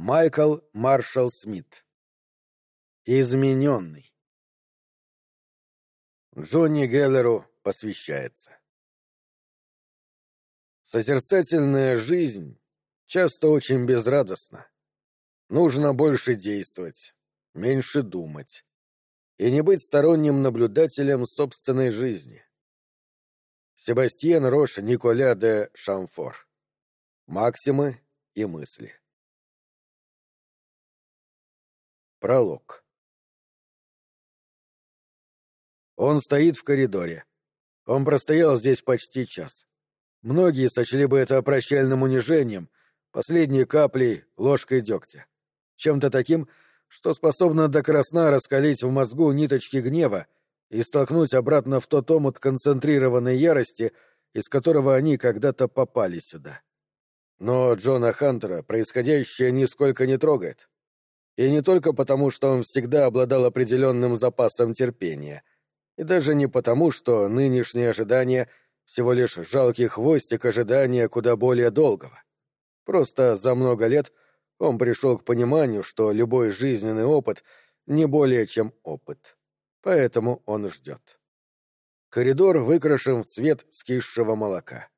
Майкл Маршалл Смит. Измененный. Джонни Геллеру посвящается. Созерцательная жизнь часто очень безрадостна. Нужно больше действовать, меньше думать и не быть сторонним наблюдателем собственной жизни. Себастьен Рош Николя де Шамфор. Максимы и мысли. Пролог. Он стоит в коридоре. Он простоял здесь почти час. Многие сочли бы это прощальным унижением, последней каплей, ложкой дегтя. Чем-то таким, что способно до красна раскалить в мозгу ниточки гнева и столкнуть обратно в тот омут концентрированной ярости, из которого они когда-то попали сюда. Но Джона Хантера происходящее нисколько не трогает. И не только потому, что он всегда обладал определенным запасом терпения, и даже не потому, что нынешние ожидания — всего лишь жалкий хвостик ожидания куда более долгого. Просто за много лет он пришел к пониманию, что любой жизненный опыт не более чем опыт. Поэтому он ждет. Коридор выкрашен в цвет скисшего молока.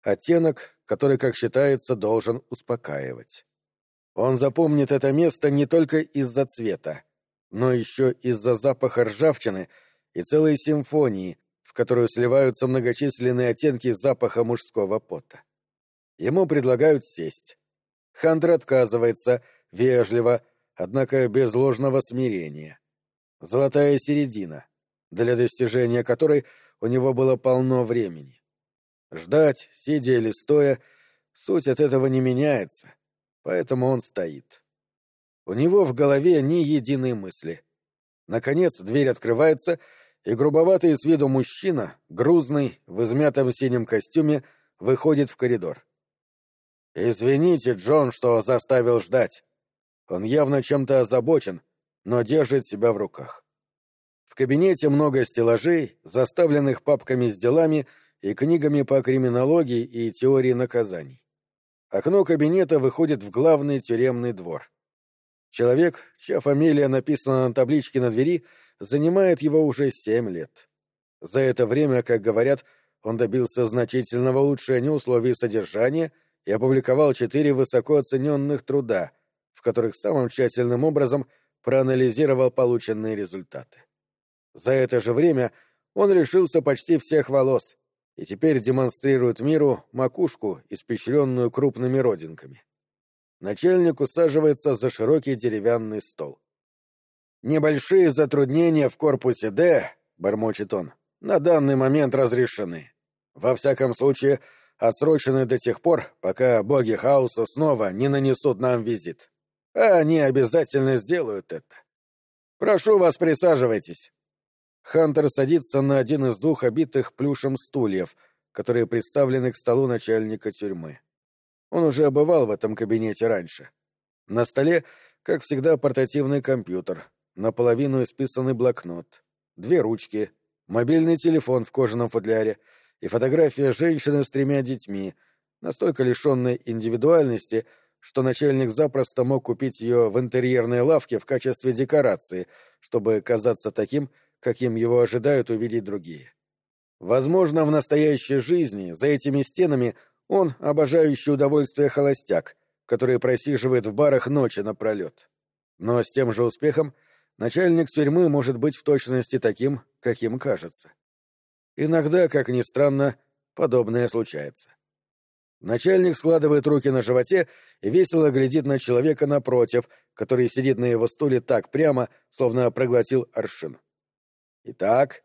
Оттенок, который, как считается, должен успокаивать. Он запомнит это место не только из-за цвета, но еще из-за запаха ржавчины и целой симфонии, в которую сливаются многочисленные оттенки запаха мужского пота. Ему предлагают сесть. Хантер отказывается, вежливо, однако без ложного смирения. Золотая середина, для достижения которой у него было полно времени. Ждать, сидя или стоя, суть от этого не меняется поэтому он стоит. У него в голове ни единой мысли. Наконец дверь открывается, и грубоватый с виду мужчина, грузный, в измятом синем костюме, выходит в коридор. «Извините, Джон, что заставил ждать. Он явно чем-то озабочен, но держит себя в руках. В кабинете много стеллажей, заставленных папками с делами и книгами по криминологии и теории наказаний. Окно кабинета выходит в главный тюремный двор. Человек, чья фамилия написана на табличке на двери, занимает его уже семь лет. За это время, как говорят, он добился значительного улучшения условий содержания и опубликовал четыре высоко оцененных труда, в которых самым тщательным образом проанализировал полученные результаты. За это же время он решился почти всех волос, и теперь демонстрирует миру макушку, испещренную крупными родинками. Начальник усаживается за широкий деревянный стол. «Небольшие затруднения в корпусе «Д», — бормочет он, — «на данный момент разрешены. Во всяком случае, отсрочены до тех пор, пока боги хаоса снова не нанесут нам визит. А они обязательно сделают это. Прошу вас, присаживайтесь. Хантер садится на один из двух обитых плюшем стульев, которые представлены к столу начальника тюрьмы. Он уже бывал в этом кабинете раньше. На столе, как всегда, портативный компьютер, наполовину исписанный блокнот, две ручки, мобильный телефон в кожаном футляре и фотография женщины с тремя детьми, настолько лишенной индивидуальности, что начальник запросто мог купить ее в интерьерной лавке в качестве декорации, чтобы казаться таким, каким его ожидают увидеть другие. Возможно, в настоящей жизни за этими стенами он обожающий удовольствие холостяк, который просиживает в барах ночи напролет. Но с тем же успехом начальник тюрьмы может быть в точности таким, каким кажется. Иногда, как ни странно, подобное случается. Начальник складывает руки на животе и весело глядит на человека напротив, который сидит на его стуле так прямо, словно проглотил аршин. Итак,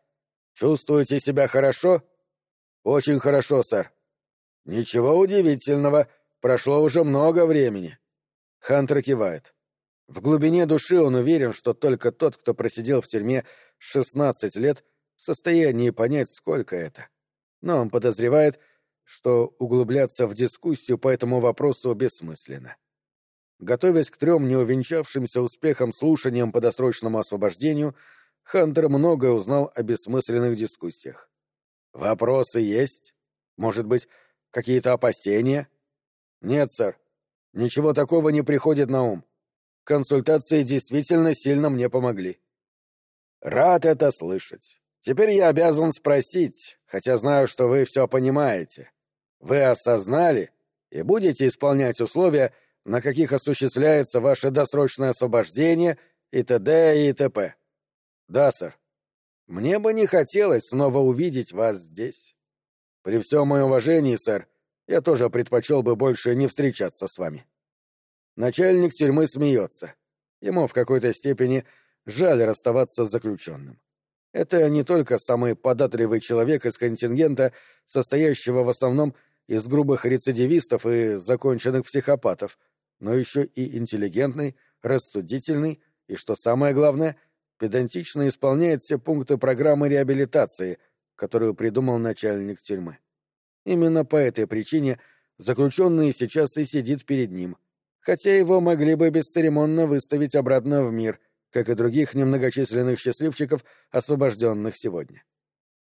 чувствуете себя хорошо? Очень хорошо, сэр. Ничего удивительного, прошло уже много времени. Хантер кивает. В глубине души он уверен, что только тот, кто просидел в тюрьме 16 лет, в состоянии понять, сколько это. Но он подозревает, что углубляться в дискуссию по этому вопросу бессмысленно. Готовясь к трем неувенчавшимся успехам слушаниям по досрочному освобождению, Хантер многое узнал о бессмысленных дискуссиях. «Вопросы есть? Может быть, какие-то опасения?» «Нет, сэр. Ничего такого не приходит на ум. Консультации действительно сильно мне помогли. Рад это слышать. Теперь я обязан спросить, хотя знаю, что вы все понимаете. Вы осознали и будете исполнять условия, на каких осуществляется ваше досрочное освобождение и т.д. и т.п. Да, сэр. Мне бы не хотелось снова увидеть вас здесь. При всем моем уважении, сэр, я тоже предпочел бы больше не встречаться с вами. Начальник тюрьмы смеется. Ему в какой-то степени жаль расставаться с заключенным. Это не только самый податливый человек из контингента, состоящего в основном из грубых рецидивистов и законченных психопатов, но еще и интеллигентный, рассудительный и, что самое главное, педантично исполняет все пункты программы реабилитации, которую придумал начальник тюрьмы. Именно по этой причине заключенный сейчас и сидит перед ним, хотя его могли бы бесцеремонно выставить обратно в мир, как и других немногочисленных счастливчиков, освобожденных сегодня.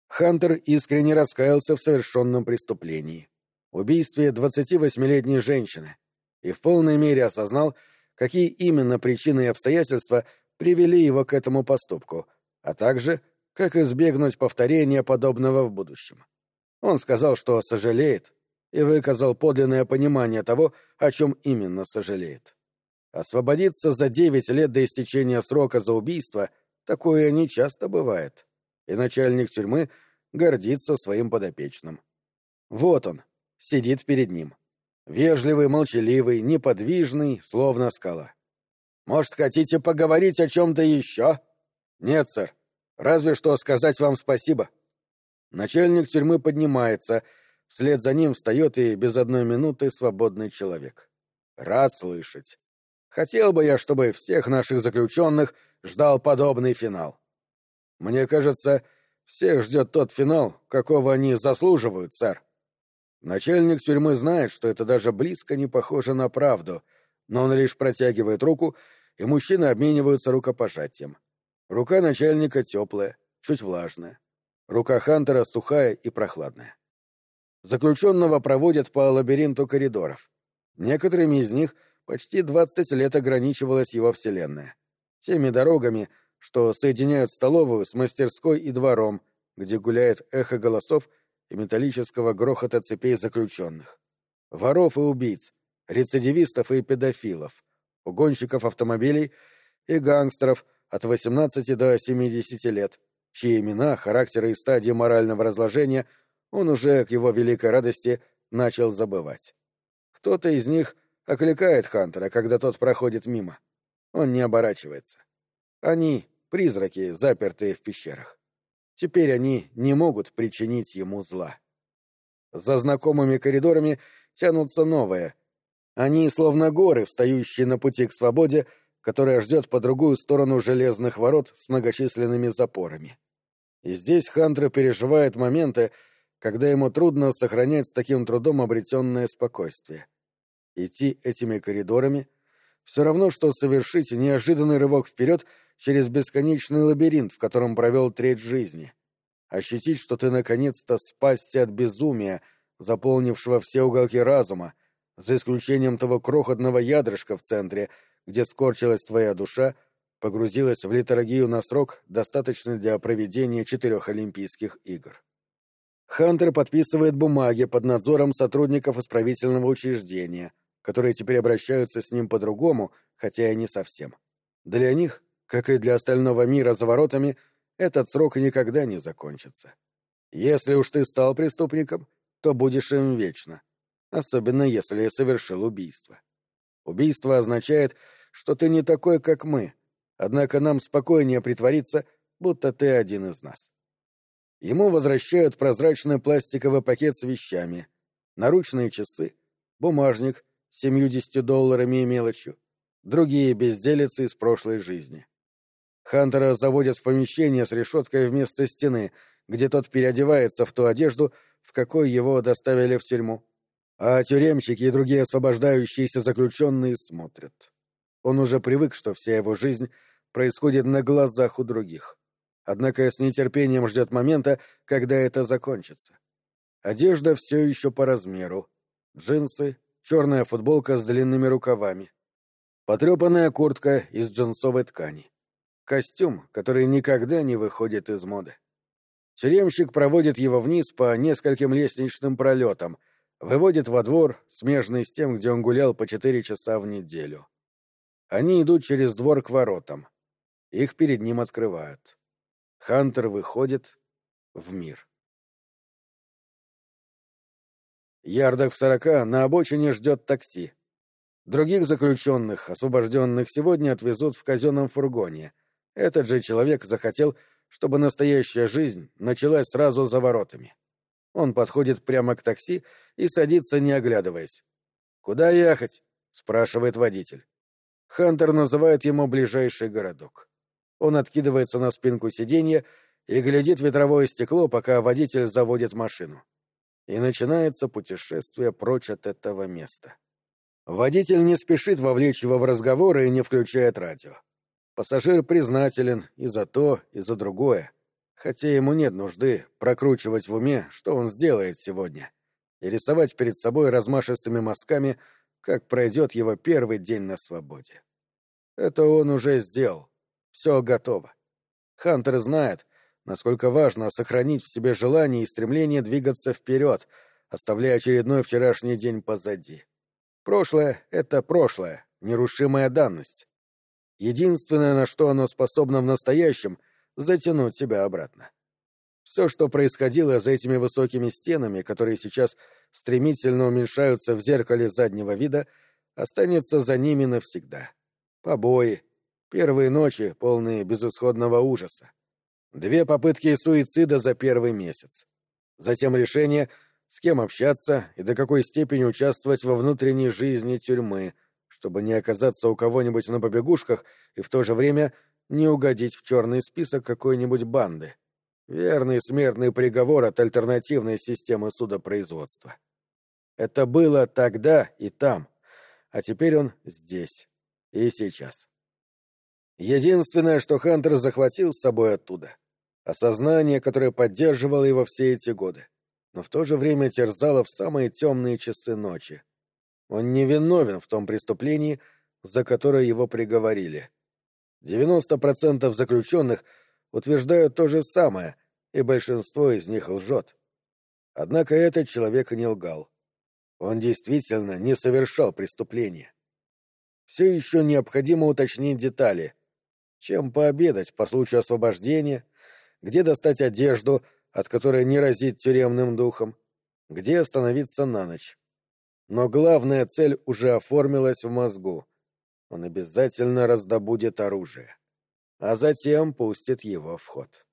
Хантер искренне раскаялся в совершенном преступлении — убийстве 28-летней женщины, и в полной мере осознал, какие именно причины и обстоятельства привели его к этому поступку, а также как избегнуть повторения подобного в будущем. Он сказал, что сожалеет, и выказал подлинное понимание того, о чем именно сожалеет. Освободиться за девять лет до истечения срока за убийство — такое нечасто бывает, и начальник тюрьмы гордится своим подопечным. Вот он, сидит перед ним. Вежливый, молчаливый, неподвижный, словно скала. «Может, хотите поговорить о чем-то еще?» «Нет, сэр. Разве что сказать вам спасибо». Начальник тюрьмы поднимается — Вслед за ним встает и без одной минуты свободный человек. Рад слышать. Хотел бы я, чтобы всех наших заключенных ждал подобный финал. Мне кажется, всех ждет тот финал, какого они заслуживают, сэр. Начальник тюрьмы знает, что это даже близко не похоже на правду, но он лишь протягивает руку, и мужчины обмениваются рукопожатием. Рука начальника теплая, чуть влажная. Рука Хантера сухая и прохладная. Заключенного проводят по лабиринту коридоров. Некоторыми из них почти двадцать лет ограничивалась его вселенная. Теми дорогами, что соединяют столовую с мастерской и двором, где гуляет эхо голосов и металлического грохота цепей заключенных. Воров и убийц, рецидивистов и педофилов, угонщиков автомобилей и гангстеров от 18 до 70 лет, чьи имена, характеры и стадии морального разложения – он уже, к его великой радости, начал забывать. Кто-то из них окликает Хантера, когда тот проходит мимо. Он не оборачивается. Они — призраки, запертые в пещерах. Теперь они не могут причинить ему зла. За знакомыми коридорами тянутся новые. Они словно горы, встающие на пути к свободе, которая ждет по другую сторону железных ворот с многочисленными запорами. И здесь Хантер переживает моменты, когда ему трудно сохранять с таким трудом обретенное спокойствие. Идти этими коридорами — все равно, что совершить неожиданный рывок вперед через бесконечный лабиринт, в котором провел треть жизни. Ощутить, что ты наконец-то спасся от безумия, заполнившего все уголки разума, за исключением того крохотного ядрышка в центре, где скорчилась твоя душа, погрузилась в литургию на срок, достаточный для проведения четырех Олимпийских игр. Хантер подписывает бумаги под надзором сотрудников исправительного учреждения, которые теперь обращаются с ним по-другому, хотя и не совсем. Для них, как и для остального мира за воротами, этот срок никогда не закончится. Если уж ты стал преступником, то будешь им вечно, особенно если совершил убийство. Убийство означает, что ты не такой, как мы, однако нам спокойнее притвориться, будто ты один из нас. Ему возвращают прозрачный пластиковый пакет с вещами, наручные часы, бумажник с семьюдесятью долларами и мелочью, другие безделицы из прошлой жизни. Хантера заводят в помещение с решеткой вместо стены, где тот переодевается в ту одежду, в какой его доставили в тюрьму. А тюремщики и другие освобождающиеся заключенные смотрят. Он уже привык, что вся его жизнь происходит на глазах у других однако с нетерпением ждет момента, когда это закончится. Одежда все еще по размеру. Джинсы, черная футболка с длинными рукавами, потрепанная куртка из джинсовой ткани, костюм, который никогда не выходит из моды. Тюремщик проводит его вниз по нескольким лестничным пролетам, выводит во двор, смежный с тем, где он гулял по четыре часа в неделю. Они идут через двор к воротам. Их перед ним открывают. Хантер выходит в мир. Ярдах в сорока на обочине ждет такси. Других заключенных, освобожденных сегодня, отвезут в казенном фургоне. Этот же человек захотел, чтобы настоящая жизнь началась сразу за воротами. Он подходит прямо к такси и садится, не оглядываясь. «Куда ехать?» — спрашивает водитель. Хантер называет ему ближайший городок. Он откидывается на спинку сиденья и глядит ветровое стекло, пока водитель заводит машину и начинается путешествие прочь от этого места. Водитель не спешит вовлечь его в разговоры и не включает радио. Пассажир признателен и за то, и за другое, хотя ему нет нужды прокручивать в уме, что он сделает сегодня, и рисовать перед собой размашистыми мазками, как пройдет его первый день на свободе. Это он уже сделал. Все готово. Хантер знает, насколько важно сохранить в себе желание и стремление двигаться вперед, оставляя очередной вчерашний день позади. Прошлое — это прошлое, нерушимая данность. Единственное, на что оно способно в настоящем — затянуть себя обратно. Все, что происходило за этими высокими стенами, которые сейчас стремительно уменьшаются в зеркале заднего вида, останется за ними навсегда. Побои, первые ночи, полные безысходного ужаса, Две попытки суицида за первый месяц. Затем решение, с кем общаться и до какой степени участвовать во внутренней жизни тюрьмы, чтобы не оказаться у кого-нибудь на побегушках и в то же время не угодить в черный список какой-нибудь банды. Верный смертный приговор от альтернативной системы судопроизводства. Это было тогда и там, а теперь он здесь и сейчас. Единственное, что Хантер захватил с собой оттуда — осознание, которое поддерживало его все эти годы, но в то же время терзало в самые темные часы ночи. Он не виновен в том преступлении, за которое его приговорили. 90% заключенных утверждают то же самое, и большинство из них лжет. Однако этот человек не лгал. Он действительно не совершал преступления. Все еще необходимо уточнить детали. Чем пообедать по случаю освобождения — где достать одежду, от которой не разит тюремным духом, где остановиться на ночь. Но главная цель уже оформилась в мозгу. Он обязательно раздобудет оружие, а затем пустит его в ход.